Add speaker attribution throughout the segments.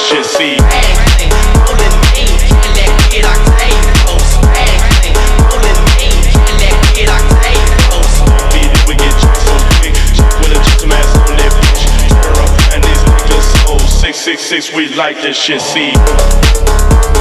Speaker 1: shit. See. It, we up and these niggas so six six six. We like that shit. See.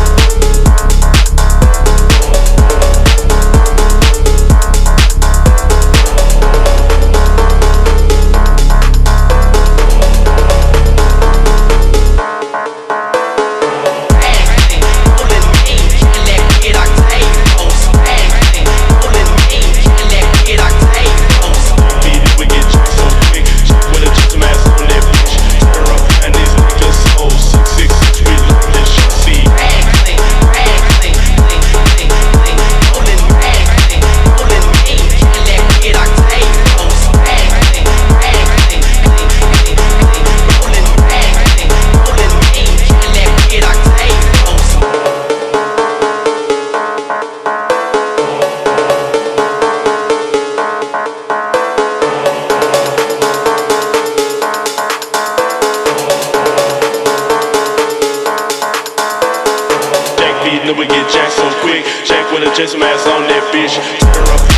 Speaker 1: Beating we get jacked so quick. Jack with a just ass on that bitch. Turn up